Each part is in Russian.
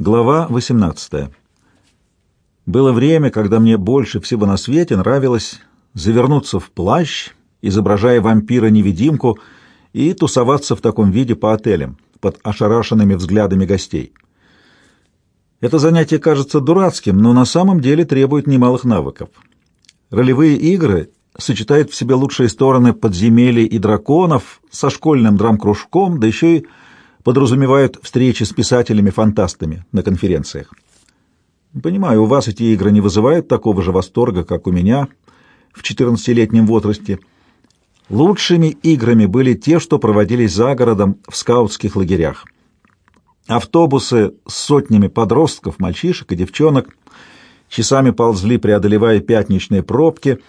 Глава 18. Было время, когда мне больше всего на свете нравилось завернуться в плащ, изображая вампира-невидимку, и тусоваться в таком виде по отелям, под ошарашенными взглядами гостей. Это занятие кажется дурацким, но на самом деле требует немалых навыков. Ролевые игры сочетают в себе лучшие стороны подземелий и драконов со школьным драм-кружком, да еще и подразумевают встречи с писателями-фантастами на конференциях. Понимаю, у вас эти игры не вызывают такого же восторга, как у меня в 14-летнем возрасте. Лучшими играми были те, что проводились за городом в скаутских лагерях. Автобусы с сотнями подростков, мальчишек и девчонок часами ползли, преодолевая пятничные пробки —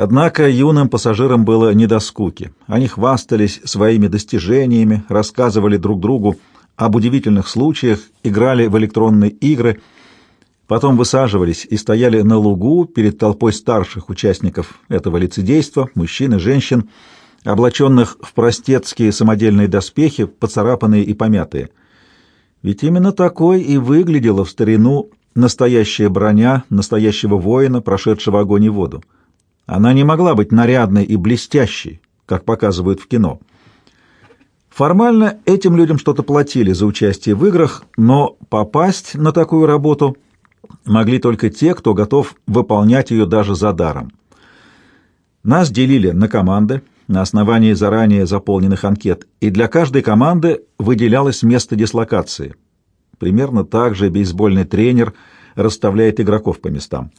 Однако юным пассажирам было не до скуки. Они хвастались своими достижениями, рассказывали друг другу об удивительных случаях, играли в электронные игры, потом высаживались и стояли на лугу перед толпой старших участников этого лицедейства, мужчин и женщин, облаченных в простецкие самодельные доспехи, поцарапанные и помятые. Ведь именно такой и выглядела в старину настоящая броня настоящего воина, прошедшего огонь и воду. Она не могла быть нарядной и блестящей, как показывают в кино. Формально этим людям что-то платили за участие в играх, но попасть на такую работу могли только те, кто готов выполнять ее даже за даром. Нас делили на команды на основании заранее заполненных анкет, и для каждой команды выделялось место дислокации. Примерно так же бейсбольный тренер расставляет игроков по местам.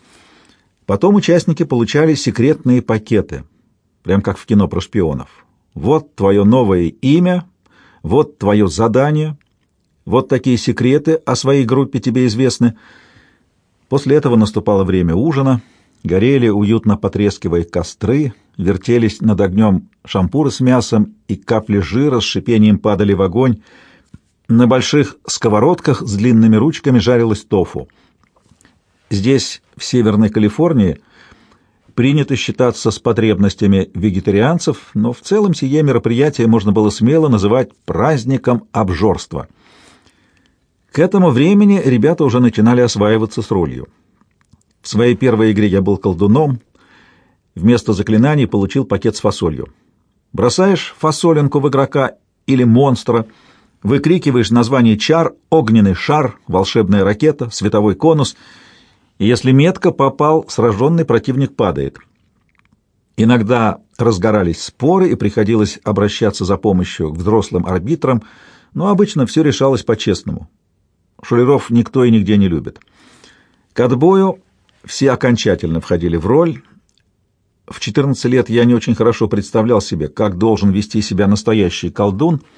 Потом участники получали секретные пакеты, прям как в кино про шпионов. Вот твое новое имя, вот твое задание, вот такие секреты о своей группе тебе известны. После этого наступало время ужина, горели, уютно потрескивая костры, вертелись над огнем шампуры с мясом, и капли жира с шипением падали в огонь. На больших сковородках с длинными ручками жарилось тофу — Здесь, в Северной Калифорнии, принято считаться с потребностями вегетарианцев, но в целом сие мероприятие можно было смело называть праздником обжорства. К этому времени ребята уже начинали осваиваться с ролью. В своей первой игре я был колдуном, вместо заклинаний получил пакет с фасолью. Бросаешь фасолинку в игрока или монстра, выкрикиваешь название чар, огненный шар, волшебная ракета, световой конус — если метко попал, сраженный противник падает. Иногда разгорались споры, и приходилось обращаться за помощью к взрослым арбитрам, но обычно все решалось по-честному. Шулеров никто и нигде не любит. К отбою все окончательно входили в роль. В 14 лет я не очень хорошо представлял себе, как должен вести себя настоящий колдун —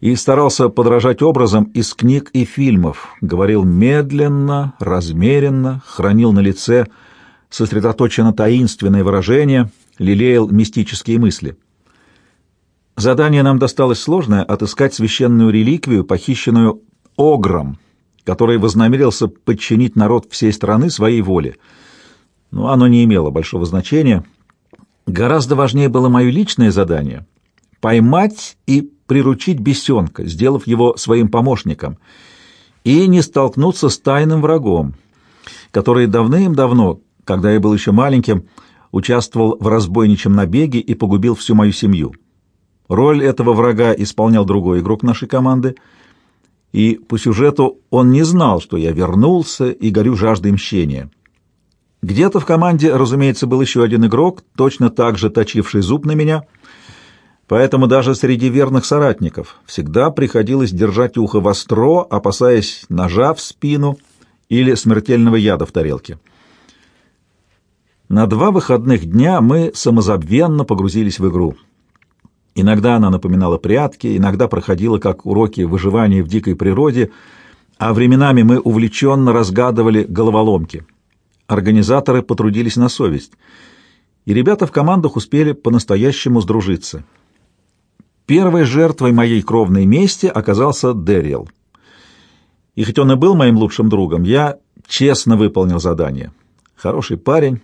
и старался подражать образом из книг и фильмов, говорил медленно, размеренно, хранил на лице сосредоточенно таинственное выражение, лелеял мистические мысли. Задание нам досталось сложное — отыскать священную реликвию, похищенную Огром, который вознамерился подчинить народ всей страны своей воле. Но оно не имело большого значения. Гораздо важнее было мое личное задание — поймать и приручить бесенка, сделав его своим помощником, и не столкнуться с тайным врагом, который давным-давно, когда я был еще маленьким, участвовал в разбойничьем набеге и погубил всю мою семью. Роль этого врага исполнял другой игрок нашей команды, и по сюжету он не знал, что я вернулся и горю жаждой мщения. Где-то в команде, разумеется, был еще один игрок, точно так же точивший зуб на меня — Поэтому даже среди верных соратников всегда приходилось держать ухо востро, опасаясь ножа в спину или смертельного яда в тарелке. На два выходных дня мы самозабвенно погрузились в игру. Иногда она напоминала прятки, иногда проходила как уроки выживания в дикой природе, а временами мы увлеченно разгадывали головоломки. Организаторы потрудились на совесть, и ребята в командах успели по-настоящему сдружиться — Первой жертвой моей кровной мести оказался Дэрил. И хоть он и был моим лучшим другом, я честно выполнил задание. Хороший парень,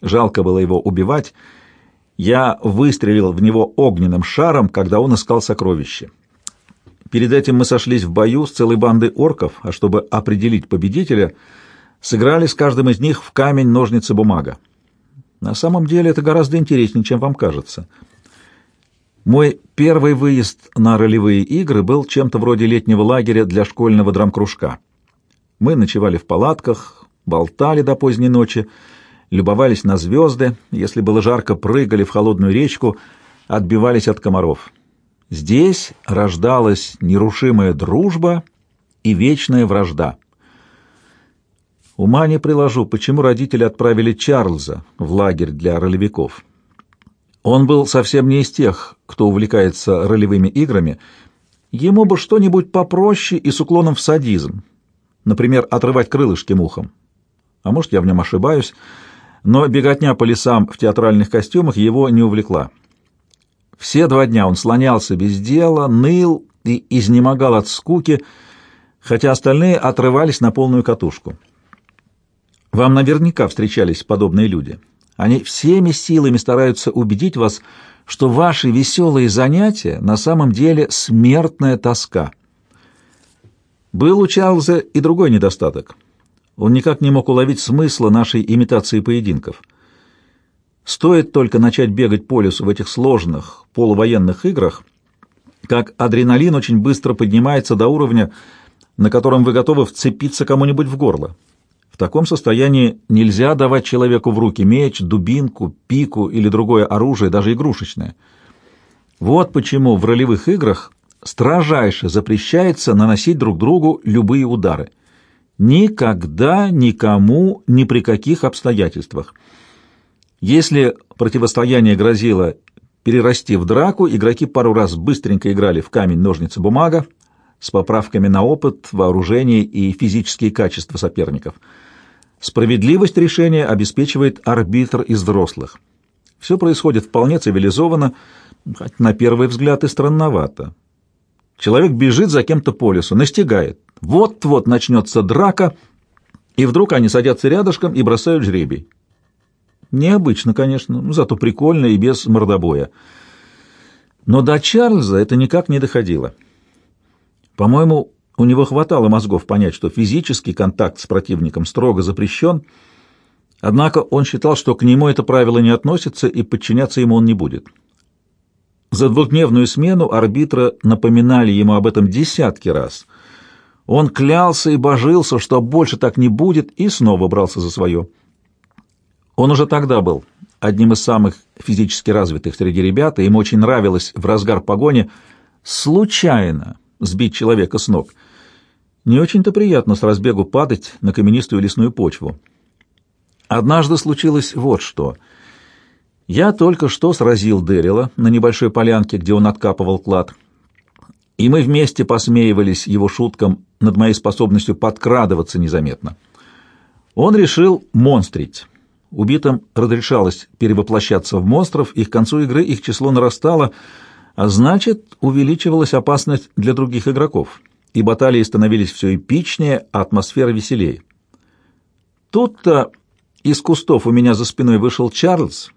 жалко было его убивать. Я выстрелил в него огненным шаром, когда он искал сокровище. Перед этим мы сошлись в бою с целой бандой орков, а чтобы определить победителя, сыграли с каждым из них в камень, ножницы, бумага. На самом деле это гораздо интереснее, чем вам кажется. Мой первый выезд на ролевые игры был чем-то вроде летнего лагеря для школьного драмкружка. Мы ночевали в палатках, болтали до поздней ночи, любовались на звезды, если было жарко, прыгали в холодную речку, отбивались от комаров. Здесь рождалась нерушимая дружба и вечная вражда. Ума не приложу, почему родители отправили Чарльза в лагерь для ролевиков. Он был совсем не из тех, кто увлекается ролевыми играми. Ему бы что-нибудь попроще и с уклоном в садизм. Например, отрывать крылышки мухам. А может, я в нем ошибаюсь, но беготня по лесам в театральных костюмах его не увлекла. Все два дня он слонялся без дела, ныл и изнемогал от скуки, хотя остальные отрывались на полную катушку. Вам наверняка встречались подобные люди. Они всеми силами стараются убедить вас, что ваши веселые занятия на самом деле смертная тоска. Был у Чарльза и другой недостаток. Он никак не мог уловить смысла нашей имитации поединков — Стоит только начать бегать по лесу в этих сложных полувоенных играх, как адреналин очень быстро поднимается до уровня, на котором вы готовы вцепиться кому-нибудь в горло. В таком состоянии нельзя давать человеку в руки меч, дубинку, пику или другое оружие, даже игрушечное. Вот почему в ролевых играх строжайше запрещается наносить друг другу любые удары. Никогда, никому, ни при каких обстоятельствах – если противостояние грозило перерасти в драку, игроки пару раз быстренько играли в камень, ножницы, бумага с поправками на опыт, вооружение и физические качества соперников. Справедливость решения обеспечивает арбитр из взрослых. Все происходит вполне цивилизованно, хоть на первый взгляд и странновато. Человек бежит за кем-то по лесу, настигает. Вот-вот начнется драка, и вдруг они садятся рядышком и бросают жребий. Необычно, конечно, зато прикольно и без мордобоя. Но до Чарльза это никак не доходило. По-моему, у него хватало мозгов понять, что физический контакт с противником строго запрещен, однако он считал, что к нему это правило не относится и подчиняться ему он не будет. За двухдневную смену арбитра напоминали ему об этом десятки раз. Он клялся и божился, что больше так не будет, и снова брался за свое. Он уже тогда был одним из самых физически развитых среди ребят, и ему очень нравилось в разгар погони случайно сбить человека с ног. Не очень-то приятно с разбегу падать на каменистую лесную почву. Однажды случилось вот что. Я только что сразил Дэрила на небольшой полянке, где он откапывал клад, и мы вместе посмеивались его шуткам над моей способностью подкрадываться незаметно. Он решил монстрить. Убитым разрешалось перевоплощаться в монстров, и к концу игры их число нарастало, а значит, увеличивалась опасность для других игроков, и баталии становились все эпичнее, а атмосфера веселее. Тут-то из кустов у меня за спиной вышел Чарльз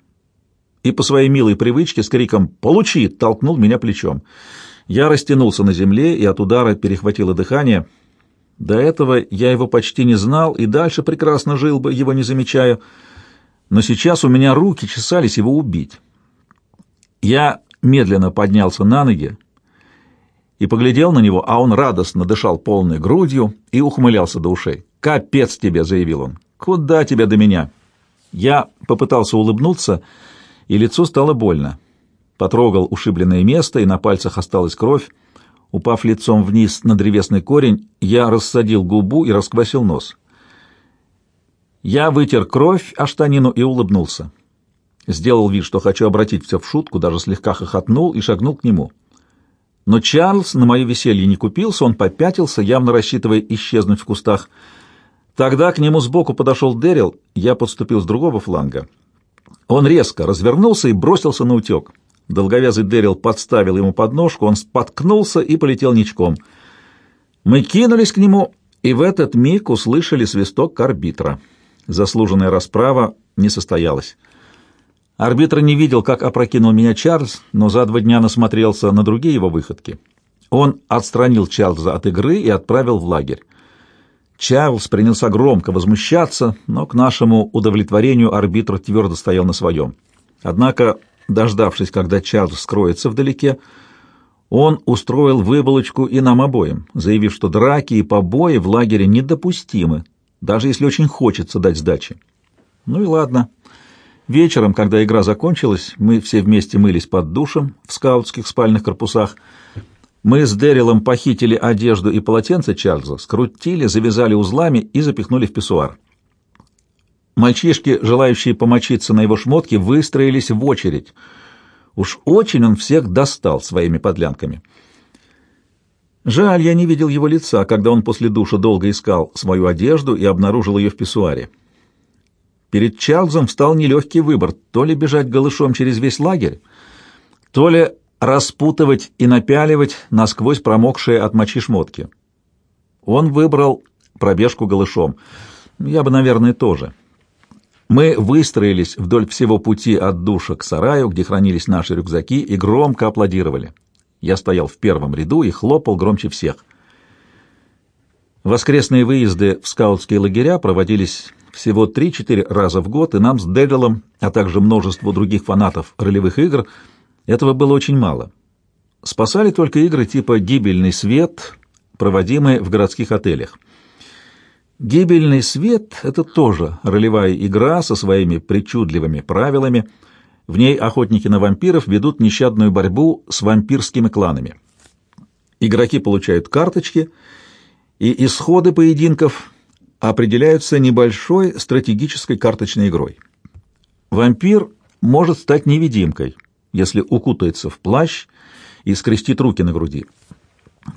и по своей милой привычке с криком «Получи!» толкнул меня плечом. Я растянулся на земле и от удара перехватило дыхание. До этого я его почти не знал и дальше прекрасно жил бы, его не замечая, — но сейчас у меня руки чесались его убить. Я медленно поднялся на ноги и поглядел на него, а он радостно дышал полной грудью и ухмылялся до ушей. «Капец тебе!» — заявил он. «Куда тебя до меня?» Я попытался улыбнуться, и лицу стало больно. Потрогал ушибленное место, и на пальцах осталась кровь. Упав лицом вниз на древесный корень, я рассадил губу и расквасил нос. Я вытер кровь о штанину и улыбнулся. Сделал вид, что хочу обратить все в шутку, даже слегка хохотнул и шагнул к нему. Но Чарльз на мое веселье не купился, он попятился, явно рассчитывая исчезнуть в кустах. Тогда к нему сбоку подошел Дэрил, я подступил с другого фланга. Он резко развернулся и бросился на утек. Долговязый Дэрил подставил ему подножку, он споткнулся и полетел ничком. Мы кинулись к нему, и в этот миг услышали свисток арбитра заслуженная расправа не состоялась. Арбитр не видел, как опрокинул меня Чарльз, но за два дня насмотрелся на другие его выходки. Он отстранил Чарльза от игры и отправил в лагерь. Чарльз принялся громко возмущаться, но к нашему удовлетворению арбитр твердо стоял на своем. Однако, дождавшись, когда Чарльз скроется вдалеке, он устроил выволочку и нам обоим, заявив, что драки и побои в лагере недопустимы, даже если очень хочется дать сдачи. Ну и ладно. Вечером, когда игра закончилась, мы все вместе мылись под душем в скаутских спальных корпусах. Мы с Дэрилом похитили одежду и полотенце Чарльза, скрутили, завязали узлами и запихнули в писсуар. Мальчишки, желающие помочиться на его шмотке, выстроились в очередь. Уж очень он всех достал своими подлянками. Жаль, я не видел его лица, когда он после душа долго искал свою одежду и обнаружил ее в писсуаре. Перед Чарльзом встал нелегкий выбор — то ли бежать голышом через весь лагерь, то ли распутывать и напяливать насквозь промокшие от мочи шмотки. Он выбрал пробежку голышом. Я бы, наверное, тоже. Мы выстроились вдоль всего пути от душа к сараю, где хранились наши рюкзаки, и громко аплодировали. Я стоял в первом ряду и хлопал громче всех. Воскресные выезды в скаутские лагеря проводились всего 3-4 раза в год, и нам с Дэгглом, а также множеству других фанатов ролевых игр, этого было очень мало. Спасали только игры типа «Гибельный свет», проводимые в городских отелях. Гибельный свет — это тоже ролевая игра со своими причудливыми правилами. В ней охотники на вампиров ведут нещадную борьбу с вампирскими кланами. Игроки получают карточки, и исходы поединков определяются небольшой стратегической карточной игрой. Вампир может стать невидимкой, если укутается в плащ и скрестит руки на груди.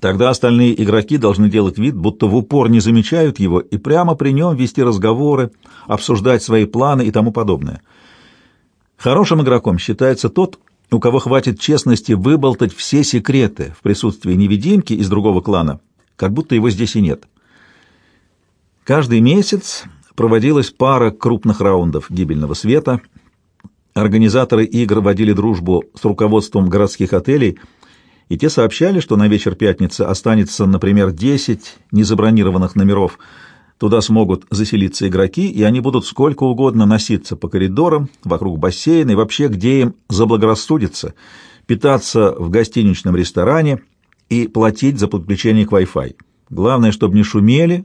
Тогда остальные игроки должны делать вид, будто в упор не замечают его и прямо при нем вести разговоры, обсуждать свои планы и тому подобное. Хорошим игроком считается тот, у кого хватит честности выболтать все секреты в присутствии невидимки из другого клана, как будто его здесь и нет. Каждый месяц проводилась пара крупных раундов гибельного света. Организаторы игр водили дружбу с руководством городских отелей – и те сообщали, что на вечер пятницы останется, например, 10 незабронированных номеров. Туда смогут заселиться игроки, и они будут сколько угодно носиться по коридорам, вокруг бассейна и вообще, где им заблагорассудится, питаться в гостиничном ресторане и платить за подключение к Wi-Fi. Главное, чтобы не шумели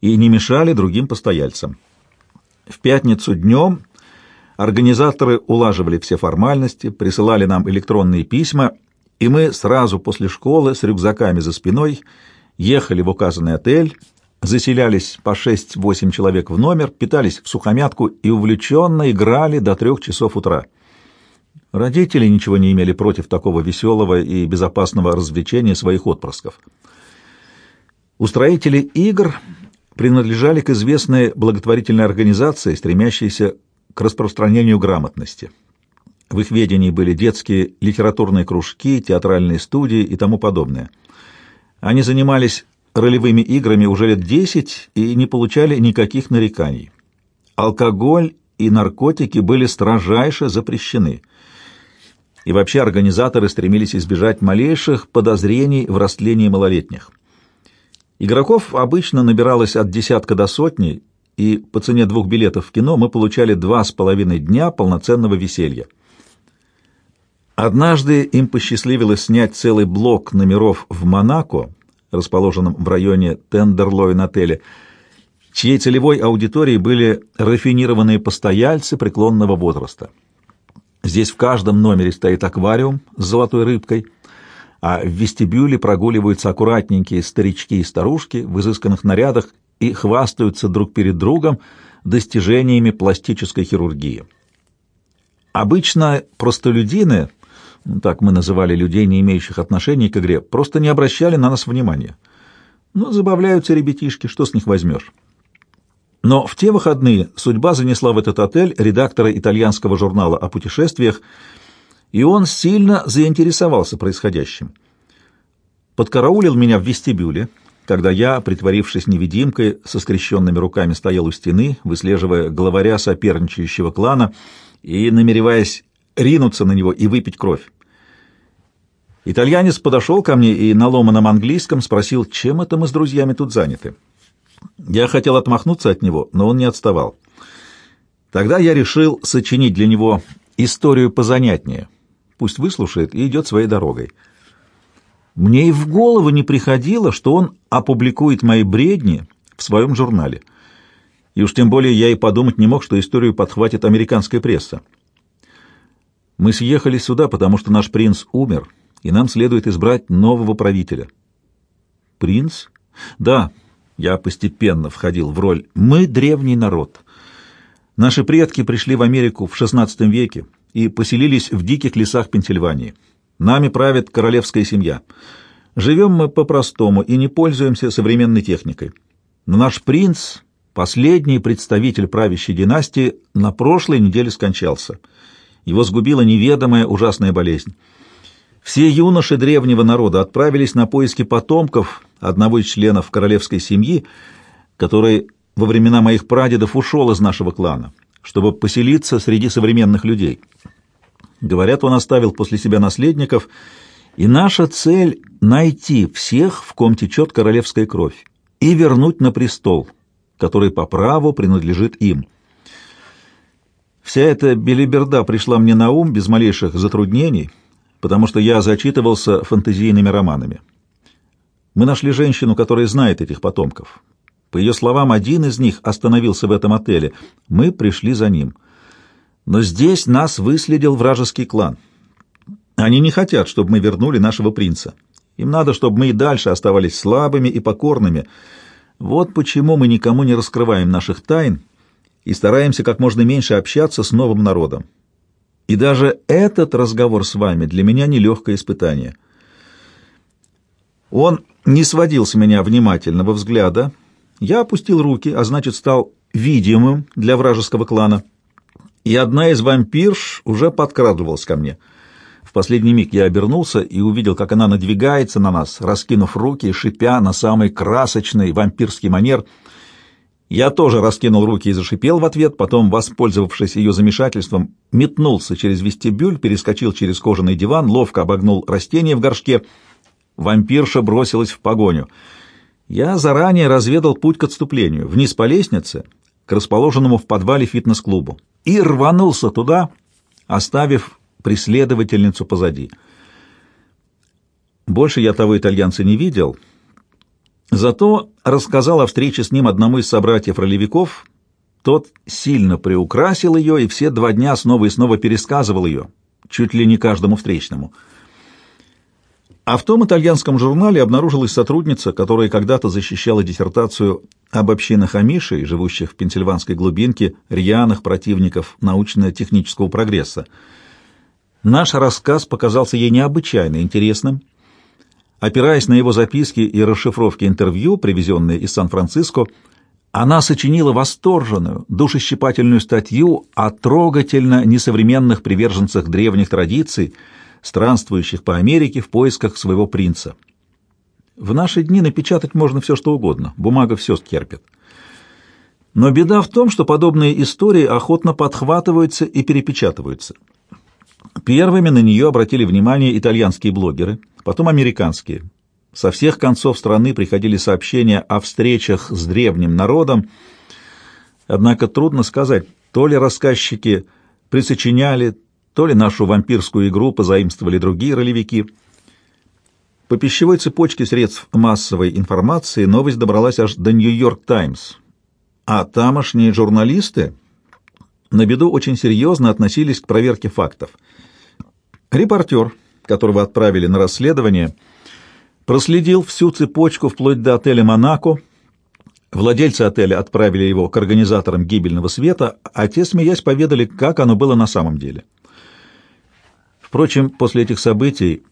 и не мешали другим постояльцам. В пятницу днем организаторы улаживали все формальности, присылали нам электронные письма — и мы сразу после школы с рюкзаками за спиной ехали в указанный отель, заселялись по 6-8 человек в номер, питались в сухомятку и увлеченно играли до трех часов утра. Родители ничего не имели против такого веселого и безопасного развлечения своих отпрысков. Устроители игр принадлежали к известной благотворительной организации, стремящейся к распространению грамотности. В их ведении были детские литературные кружки, театральные студии и тому подобное. Они занимались ролевыми играми уже лет десять и не получали никаких нареканий. Алкоголь и наркотики были строжайше запрещены. И вообще организаторы стремились избежать малейших подозрений в растлении малолетних. Игроков обычно набиралось от десятка до сотни, и по цене двух билетов в кино мы получали два с половиной дня полноценного веселья. Однажды им посчастливилось снять целый блок номеров в Монако, расположенном в районе Тендерлойн-отеля, чьей целевой аудиторией были рафинированные постояльцы преклонного возраста. Здесь в каждом номере стоит аквариум с золотой рыбкой, а в вестибюле прогуливаются аккуратненькие старички и старушки в изысканных нарядах и хвастаются друг перед другом достижениями пластической хирургии. Обычно простолюдины так мы называли людей, не имеющих отношения к игре, просто не обращали на нас внимания. Ну, забавляются ребятишки, что с них возьмешь? Но в те выходные судьба занесла в этот отель редактора итальянского журнала о путешествиях, и он сильно заинтересовался происходящим. Подкараулил меня в вестибюле, когда я, притворившись невидимкой, со скрещенными руками стоял у стены, выслеживая главаря соперничающего клана и намереваясь ринуться на него и выпить кровь. Итальянец подошел ко мне и на ломаном английском спросил, чем это мы с друзьями тут заняты. Я хотел отмахнуться от него, но он не отставал. Тогда я решил сочинить для него историю позанятнее. Пусть выслушает и идет своей дорогой. Мне и в голову не приходило, что он опубликует мои бредни в своем журнале. И уж тем более я и подумать не мог, что историю подхватит американская пресса. Мы съехали сюда, потому что наш принц умер, и нам следует избрать нового правителя. Принц? Да, я постепенно входил в роль «мы древний народ». Наши предки пришли в Америку в XVI веке и поселились в диких лесах Пенсильвании. Нами правит королевская семья. Живем мы по-простому и не пользуемся современной техникой. Но наш принц, последний представитель правящей династии, на прошлой неделе скончался. Его сгубила неведомая ужасная болезнь. Все юноши древнего народа отправились на поиски потомков одного из членов королевской семьи, который во времена моих прадедов ушел из нашего клана, чтобы поселиться среди современных людей. Говорят, он оставил после себя наследников, и наша цель — найти всех, в ком течет королевская кровь, и вернуть на престол, который по праву принадлежит им. Вся эта белиберда пришла мне на ум без малейших затруднений — потому что я зачитывался фантазийными романами. Мы нашли женщину, которая знает этих потомков. По ее словам, один из них остановился в этом отеле. Мы пришли за ним. Но здесь нас выследил вражеский клан. Они не хотят, чтобы мы вернули нашего принца. Им надо, чтобы мы и дальше оставались слабыми и покорными. Вот почему мы никому не раскрываем наших тайн и стараемся как можно меньше общаться с новым народом. И даже этот разговор с вами для меня нелегкое испытание. Он не сводил с меня внимательного взгляда. Я опустил руки, а значит, стал видимым для вражеского клана. И одна из вампирш уже подкрадывалась ко мне. В последний миг я обернулся и увидел, как она надвигается на нас, раскинув руки, шипя на самый красочный вампирский манер — я тоже раскинул руки и зашипел в ответ, потом, воспользовавшись ее замешательством, метнулся через вестибюль, перескочил через кожаный диван, ловко обогнул растение в горшке. Вампирша бросилась в погоню. Я заранее разведал путь к отступлению, вниз по лестнице, к расположенному в подвале фитнес-клубу, и рванулся туда, оставив преследовательницу позади. Больше я того итальянца не видел — Зато рассказал о встрече с ним одному из собратьев-ролевиков. Тот сильно приукрасил ее и все два дня снова и снова пересказывал ее, чуть ли не каждому встречному. А в том итальянском журнале обнаружилась сотрудница, которая когда-то защищала диссертацию об общинах Амишей, живущих в пенсильванской глубинке, рьяных противников научно-технического прогресса. Наш рассказ показался ей необычайно интересным — Опираясь на его записки и расшифровки интервью, привезенные из Сан-Франциско, она сочинила восторженную, душещипательную статью о трогательно несовременных приверженцах древних традиций, странствующих по Америке в поисках своего принца. В наши дни напечатать можно все, что угодно, бумага все стерпит. Но беда в том, что подобные истории охотно подхватываются и перепечатываются. Первыми на нее обратили внимание итальянские блогеры – потом американские. Со всех концов страны приходили сообщения о встречах с древним народом, однако трудно сказать, то ли рассказчики присочиняли, то ли нашу вампирскую игру позаимствовали другие ролевики. По пищевой цепочке средств массовой информации новость добралась аж до «Нью-Йорк Таймс», а тамошние журналисты на беду очень серьезно относились к проверке фактов. Репортер — которого отправили на расследование, проследил всю цепочку вплоть до отеля «Монако». Владельцы отеля отправили его к организаторам гибельного света, а те, смеясь, поведали, как оно было на самом деле. Впрочем, после этих событий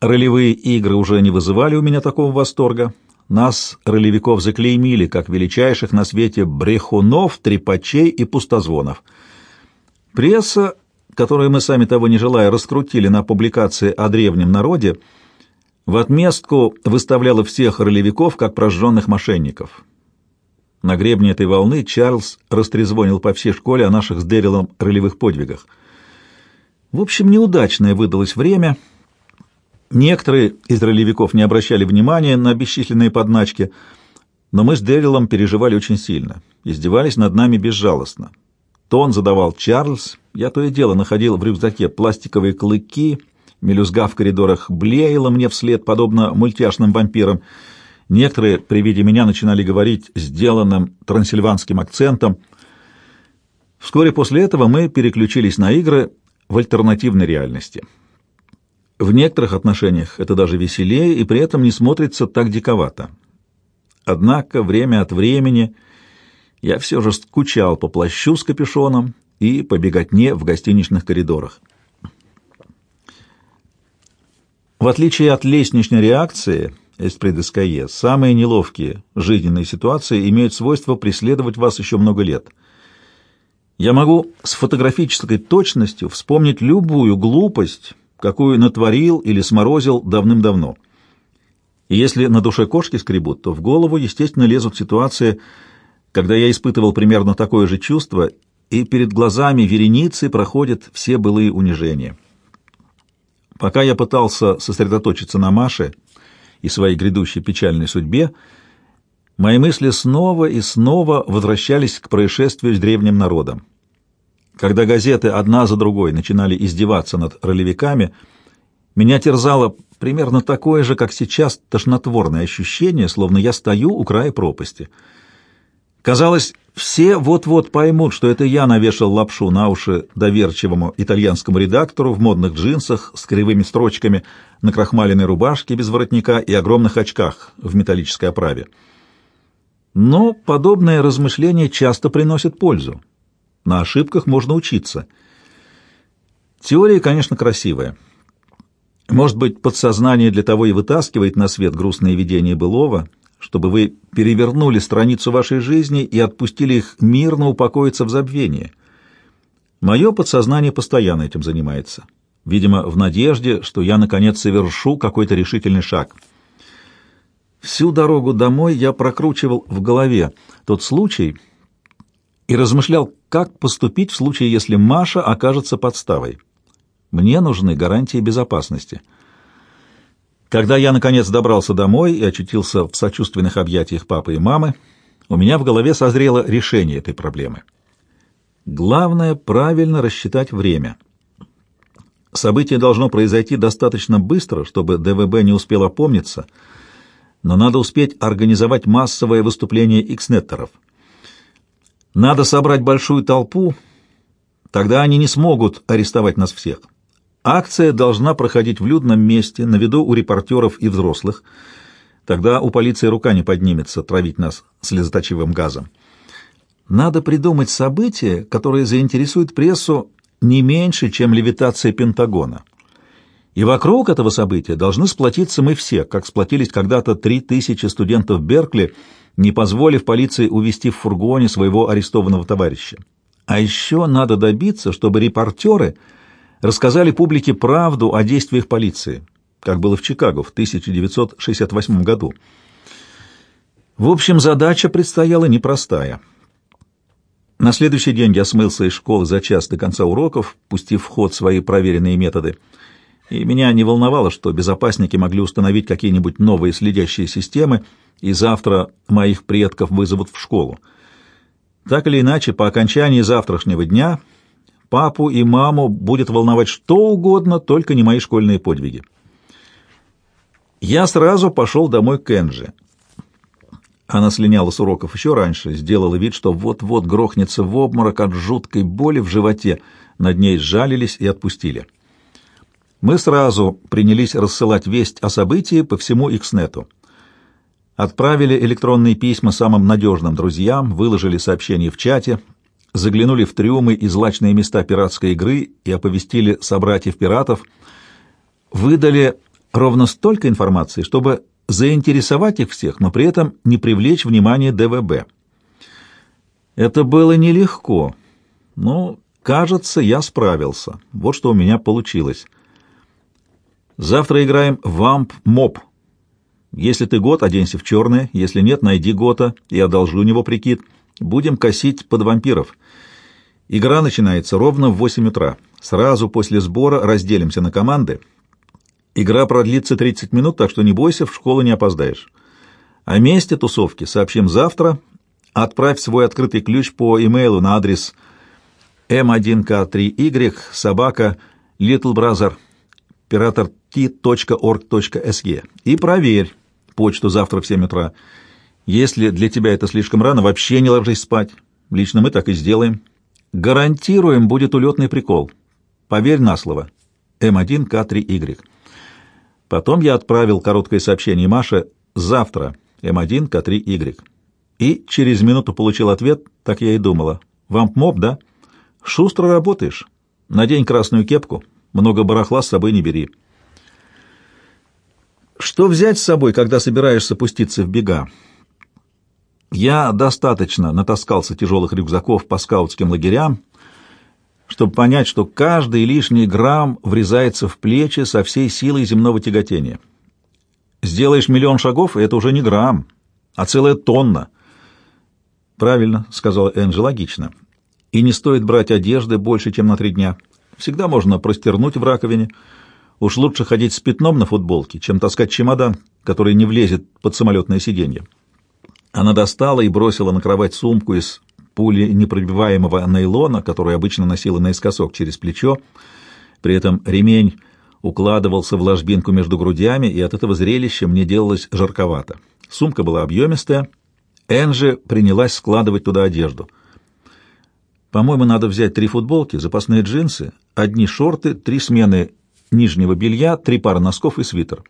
ролевые игры уже не вызывали у меня такого восторга. Нас, ролевиков, заклеймили, как величайших на свете брехунов, трепачей и пустозвонов. Пресса которую мы сами того не желая раскрутили на публикации о древнем народе, в отместку выставляла всех ролевиков как прожженных мошенников. На гребне этой волны Чарльз растрезвонил по всей школе о наших с Дэрилом ролевых подвигах. В общем, неудачное выдалось время, Некоторые из ролевиков не обращали внимания на бесчисленные подначки, но мы с Дэрилом переживали очень сильно, издевались над нами безжалостно. Тон задавал Чарльз, я то и дело находил в рюкзаке пластиковые клыки, мелюзга в коридорах блеяла мне вслед, подобно мультяшным вампирам. Некоторые при виде меня начинали говорить сделанным трансильванским акцентом. Вскоре после этого мы переключились на игры в альтернативной реальности. В некоторых отношениях это даже веселее и при этом не смотрится так диковато. Однако время от времени я все же скучал по плащу с капюшоном и по беготне в гостиничных коридорах. В отличие от лестничной реакции Эспредескае, самые неловкие жизненные ситуации имеют свойство преследовать вас еще много лет. Я могу с фотографической точностью вспомнить любую глупость, какую натворил или сморозил давным-давно. И если на душе кошки скребут, то в голову, естественно, лезут ситуации, когда я испытывал примерно такое же чувство, и перед глазами вереницы проходят все былые унижения. Пока я пытался сосредоточиться на Маше и своей грядущей печальной судьбе, мои мысли снова и снова возвращались к происшествию с древним народом. Когда газеты одна за другой начинали издеваться над ролевиками, меня терзало примерно такое же, как сейчас, тошнотворное ощущение, словно я стою у края пропасти — Казалось, все вот-вот поймут, что это я навешал лапшу на уши доверчивому итальянскому редактору в модных джинсах с кривыми строчками, на крахмаленной рубашке без воротника и огромных очках в металлической оправе. Но подобные размышления часто приносят пользу. На ошибках можно учиться. Теория, конечно, красивая. Может быть, подсознание для того и вытаскивает на свет грустные видения былого — чтобы вы перевернули страницу вашей жизни и отпустили их мирно упокоиться в забвение. Мое подсознание постоянно этим занимается, видимо, в надежде, что я, наконец, совершу какой-то решительный шаг. Всю дорогу домой я прокручивал в голове тот случай и размышлял, как поступить в случае, если Маша окажется подставой. Мне нужны гарантии безопасности — когда я, наконец, добрался домой и очутился в сочувственных объятиях папы и мамы, у меня в голове созрело решение этой проблемы. Главное — правильно рассчитать время. Событие должно произойти достаточно быстро, чтобы ДВБ не успел опомниться, но надо успеть организовать массовое выступление икснеттеров. Надо собрать большую толпу, тогда они не смогут арестовать нас всех. Акция должна проходить в людном месте, на виду у репортеров и взрослых. Тогда у полиции рука не поднимется травить нас слезоточивым газом. Надо придумать событие, которое заинтересует прессу не меньше, чем левитация Пентагона. И вокруг этого события должны сплотиться мы все, как сплотились когда-то три тысячи студентов Беркли, не позволив полиции увести в фургоне своего арестованного товарища. А еще надо добиться, чтобы репортеры – рассказали публике правду о действиях полиции, как было в Чикаго в 1968 году. В общем, задача предстояла непростая. На следующий день я смылся из школы за час до конца уроков, пустив в ход свои проверенные методы. И меня не волновало, что безопасники могли установить какие-нибудь новые следящие системы, и завтра моих предков вызовут в школу. Так или иначе, по окончании завтрашнего дня Папу и маму будет волновать что угодно, только не мои школьные подвиги. Я сразу пошел домой к Энджи. Она слиняла с уроков еще раньше, сделала вид, что вот-вот грохнется в обморок от жуткой боли в животе. Над ней сжалились и отпустили. Мы сразу принялись рассылать весть о событии по всему Икснету. Отправили электронные письма самым надежным друзьям, выложили сообщения в чате, заглянули в трюмы и злачные места пиратской игры и оповестили собратьев-пиратов, выдали ровно столько информации, чтобы заинтересовать их всех, но при этом не привлечь внимание ДВБ. Это было нелегко, но, кажется, я справился. Вот что у меня получилось. Завтра играем вамп моп. Если ты год, оденься в черное, если нет, найди гота и одолжи у него прикид — Будем косить под вампиров. Игра начинается ровно в 8 утра. Сразу после сбора разделимся на команды. Игра продлится 30 минут, так что не бойся, в школу не опоздаешь. О месте тусовки сообщим завтра. Отправь свой открытый ключ по имейлу на адрес m1k3y собака Little Brother оператор t.org.sg и проверь почту завтра в 7 утра. Если для тебя это слишком рано, вообще не ложись спать. Лично мы так и сделаем. Гарантируем, будет улетный прикол. Поверь на слово. М1К3Y. Потом я отправил короткое сообщение Маше «Завтра, М1К3Y». И через минуту получил ответ, так я и думала. «Вам моб, да? Шустро работаешь. Надень красную кепку. Много барахла с собой не бери». Что взять с собой, когда собираешься пуститься в бега? Я достаточно натаскался тяжелых рюкзаков по скаутским лагерям, чтобы понять, что каждый лишний грамм врезается в плечи со всей силой земного тяготения. Сделаешь миллион шагов, и это уже не грамм, а целая тонна. Правильно, сказала Энджи, логично. И не стоит брать одежды больше, чем на три дня. Всегда можно простернуть в раковине. Уж лучше ходить с пятном на футболке, чем таскать чемодан, который не влезет под самолетное сиденье. Она достала и бросила на кровать сумку из пули непробиваемого нейлона, которую обычно носила наискосок через плечо. При этом ремень укладывался в ложбинку между грудями, и от этого зрелища мне делалось жарковато. Сумка была объемистая. Энджи принялась складывать туда одежду. «По-моему, надо взять три футболки, запасные джинсы, одни шорты, три смены нижнего белья, три пары носков и свитер».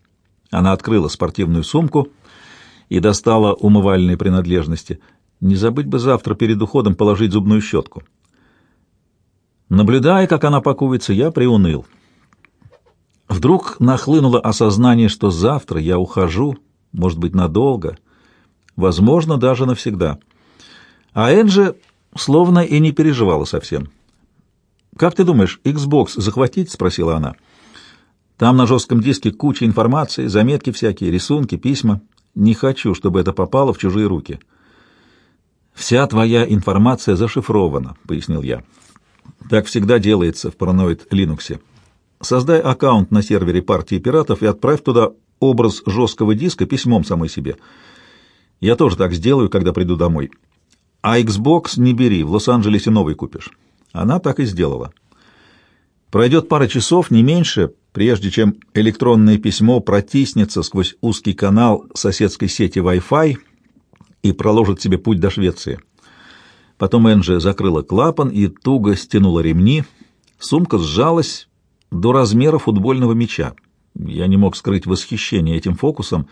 Она открыла спортивную сумку — и достала умывальные принадлежности. Не забыть бы завтра перед уходом положить зубную щетку. Наблюдая, как она пакуется, я приуныл. Вдруг нахлынуло осознание, что завтра я ухожу, может быть, надолго, возможно, даже навсегда. А Энджи словно и не переживала совсем. «Как ты думаешь, Xbox захватить?» — спросила она. «Там на жестком диске куча информации, заметки всякие, рисунки, письма. Не хочу, чтобы это попало в чужие руки. «Вся твоя информация зашифрована», — пояснил я. «Так всегда делается в параноид Linux. Создай аккаунт на сервере партии пиратов и отправь туда образ жесткого диска письмом самой себе. Я тоже так сделаю, когда приду домой. А Xbox не бери, в Лос-Анджелесе новый купишь». Она так и сделала. Пройдет пара часов, не меньше, прежде чем электронное письмо протиснется сквозь узкий канал соседской сети Wi-Fi и проложит себе путь до Швеции. Потом Энджи закрыла клапан и туго стянула ремни. Сумка сжалась до размера футбольного мяча. Я не мог скрыть восхищение этим фокусом.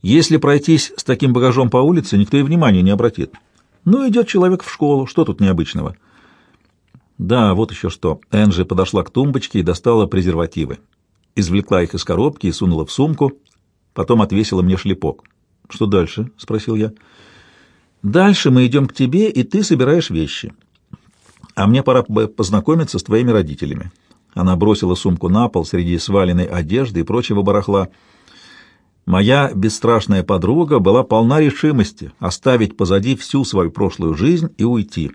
Если пройтись с таким багажом по улице, никто и внимания не обратит. Ну, идет человек в школу, что тут необычного? Да, вот еще что. Энджи подошла к тумбочке и достала презервативы. Извлекла их из коробки и сунула в сумку, потом отвесила мне шлепок. «Что дальше?» — спросил я. «Дальше мы идем к тебе, и ты собираешь вещи. А мне пора познакомиться с твоими родителями». Она бросила сумку на пол среди сваленной одежды и прочего барахла. Моя бесстрашная подруга была полна решимости оставить позади всю свою прошлую жизнь и уйти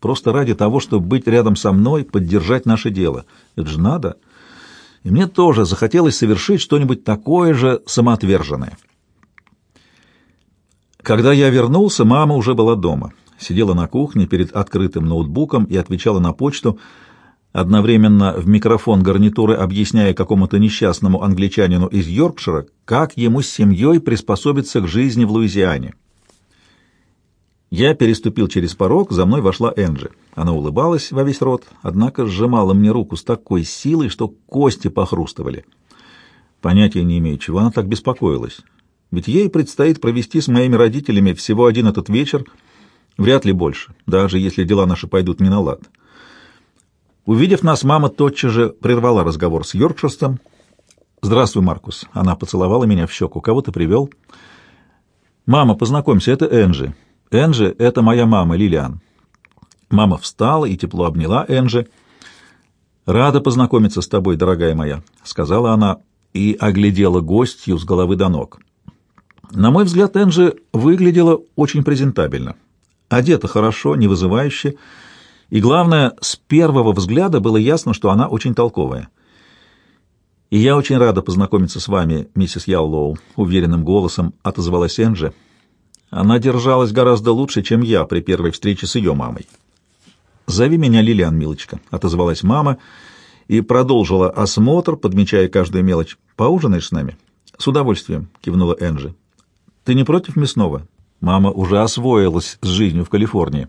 просто ради того, чтобы быть рядом со мной, поддержать наше дело. Это же надо. И мне тоже захотелось совершить что-нибудь такое же самоотверженное. Когда я вернулся, мама уже была дома. Сидела на кухне перед открытым ноутбуком и отвечала на почту, одновременно в микрофон гарнитуры объясняя какому-то несчастному англичанину из Йоркшира, как ему с семьей приспособиться к жизни в Луизиане. Я переступил через порог, за мной вошла Энджи. Она улыбалась во весь рот, однако сжимала мне руку с такой силой, что кости похрустывали. Понятия не имею, чего она так беспокоилась. Ведь ей предстоит провести с моими родителями всего один этот вечер, вряд ли больше, даже если дела наши пойдут не на лад. Увидев нас, мама тотчас же прервала разговор с Йоркширстом. «Здравствуй, Маркус». Она поцеловала меня в щеку. «Кого ты привел?» «Мама, познакомься, это Энджи. Энджи — это моя мама, Лилиан. Мама встала и тепло обняла Энджи. «Рада познакомиться с тобой, дорогая моя», — сказала она и оглядела гостью с головы до ног. На мой взгляд, Энджи выглядела очень презентабельно. Одета хорошо, не вызывающе, и, главное, с первого взгляда было ясно, что она очень толковая. «И я очень рада познакомиться с вами, миссис Яллоу», — уверенным голосом отозвалась Энджи. Она держалась гораздо лучше, чем я при первой встрече с ее мамой. «Зови меня Лилиан, милочка», — отозвалась мама и продолжила осмотр, подмечая каждую мелочь. «Поужинаешь с нами?» «С удовольствием», — кивнула Энджи. «Ты не против мясного?» Мама уже освоилась с жизнью в Калифорнии.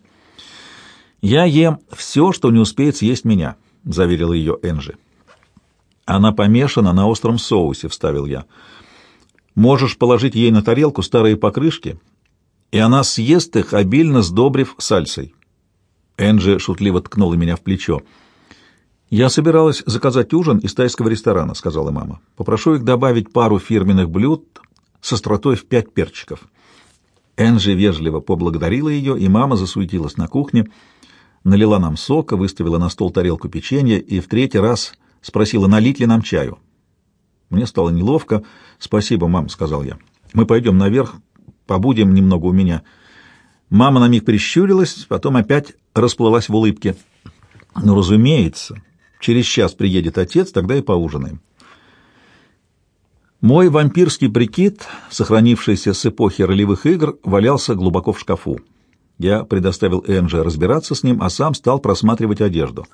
«Я ем все, что не успеет съесть меня», — заверила ее Энджи. «Она помешана на остром соусе», — вставил я. «Можешь положить ей на тарелку старые покрышки, и она съест их, обильно сдобрив сальсой». Энджи шутливо ткнула меня в плечо. «Я собиралась заказать ужин из тайского ресторана», — сказала мама. «Попрошу их добавить пару фирменных блюд с остротой в пять перчиков». Энджи вежливо поблагодарила ее, и мама засуетилась на кухне, налила нам сока, выставила на стол тарелку печенья и в третий раз спросила, налить ли нам чаю. Мне стало неловко. «Спасибо, мам», — сказал я. «Мы пойдем наверх, побудем немного у меня». Мама на миг прищурилась, потом опять расплылась в улыбке. «Ну, разумеется, через час приедет отец, тогда и поужинаем». Мой вампирский прикид, сохранившийся с эпохи ролевых игр, валялся глубоко в шкафу. Я предоставил Энджи разбираться с ним, а сам стал просматривать одежду.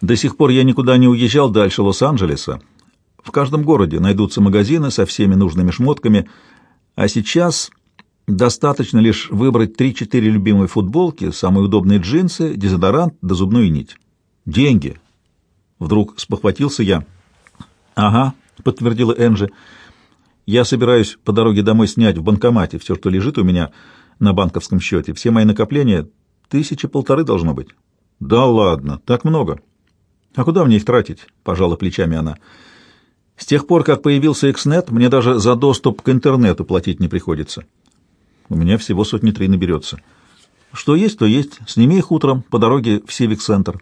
До сих пор я никуда не уезжал дальше Лос-Анджелеса. В каждом городе найдутся магазины со всеми нужными шмотками, а сейчас достаточно лишь выбрать 3-4 любимые футболки, самые удобные джинсы, дезодорант да зубную нить. Деньги. Вдруг спохватился я. «Ага», — подтвердила Энджи, — я собираюсь по дороге домой снять в банкомате все, что лежит у меня на банковском счете. Все мои накопления тысячи полторы должно быть. Да ладно, так много. А куда мне их тратить? Пожала плечами она. С тех пор, как появился Экснет, мне даже за доступ к интернету платить не приходится. У меня всего сотни три наберется. Что есть, то есть. Сними их утром по дороге в Сивик-центр.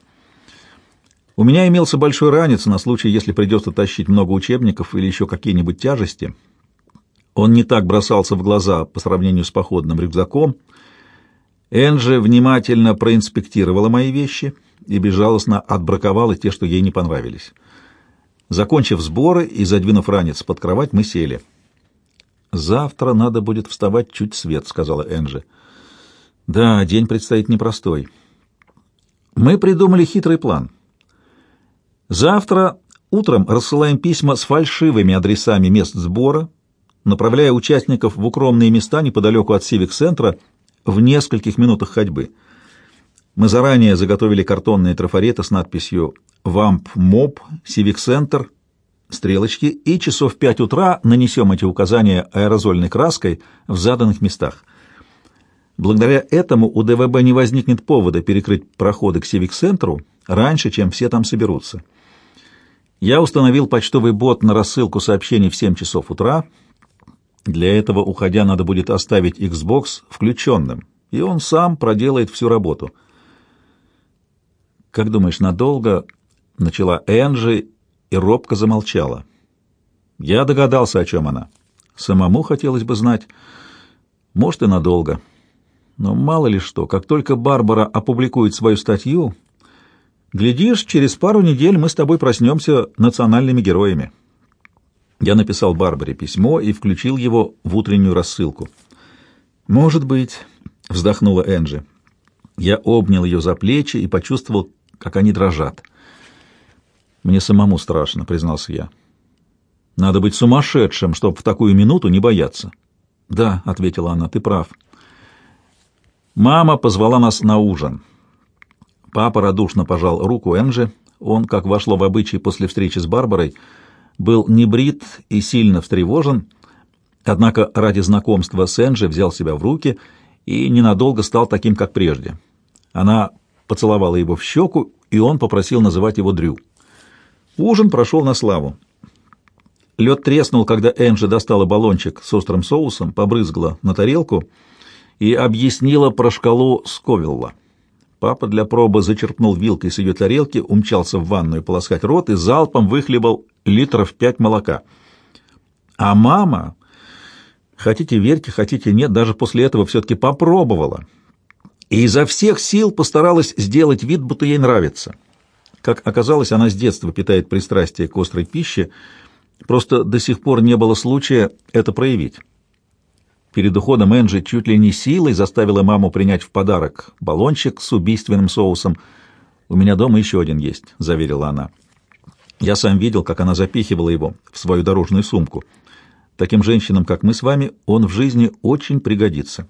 У меня имелся большой ранец на случай, если придется тащить много учебников или еще какие-нибудь тяжести. Он не так бросался в глаза по сравнению с походным рюкзаком. Энджи внимательно проинспектировала мои вещи и безжалостно отбраковала те, что ей не понравились. Закончив сборы и задвинув ранец под кровать, мы сели. «Завтра надо будет вставать чуть свет», — сказала Энджи. «Да, день предстоит непростой. Мы придумали хитрый план. Завтра утром рассылаем письма с фальшивыми адресами мест сбора, направляя участников в укромные места неподалеку от Сивик-центра в нескольких минутах ходьбы. Мы заранее заготовили картонные трафареты с надписью «Вамп Моб», «Сивик-центр», стрелочки, и часов в пять утра нанесем эти указания аэрозольной краской в заданных местах. Благодаря этому у ДВБ не возникнет повода перекрыть проходы к Сивик-центру раньше, чем все там соберутся. Я установил почтовый бот на рассылку сообщений в 7 часов утра, для этого, уходя, надо будет оставить Xbox включенным, и он сам проделает всю работу. «Как думаешь, надолго?» — начала Энджи и робко замолчала. Я догадался, о чем она. Самому хотелось бы знать. Может, и надолго. Но мало ли что, как только Барбара опубликует свою статью, глядишь, через пару недель мы с тобой проснемся национальными героями». Я написал Барбаре письмо и включил его в утреннюю рассылку. «Может быть», — вздохнула Энджи. Я обнял ее за плечи и почувствовал, как они дрожат. «Мне самому страшно», — признался я. «Надо быть сумасшедшим, чтобы в такую минуту не бояться». «Да», — ответила она, — «ты прав». Мама позвала нас на ужин. Папа радушно пожал руку Энджи. Он, как вошло в обычай после встречи с Барбарой, — был небрит и сильно встревожен, однако ради знакомства с Энджи взял себя в руки и ненадолго стал таким, как прежде. Она поцеловала его в щеку, и он попросил называть его Дрю. Ужин прошел на славу. Лед треснул, когда Энджи достала баллончик с острым соусом, побрызгала на тарелку и объяснила про шкалу Сковилла. Папа для пробы зачерпнул вилкой с ее тарелки, умчался в ванную полоскать рот и залпом выхлебал литров пять молока. А мама, хотите верьте, хотите нет, даже после этого все-таки попробовала. И изо всех сил постаралась сделать вид, будто ей нравится. Как оказалось, она с детства питает пристрастие к острой пище, Просто до сих пор не было случая это проявить. Перед уходом Энджи чуть ли не силой заставила маму принять в подарок баллончик с убийственным соусом. «У меня дома еще один есть», — заверила она. Я сам видел, как она запихивала его в свою дорожную сумку. Таким женщинам, как мы с вами, он в жизни очень пригодится.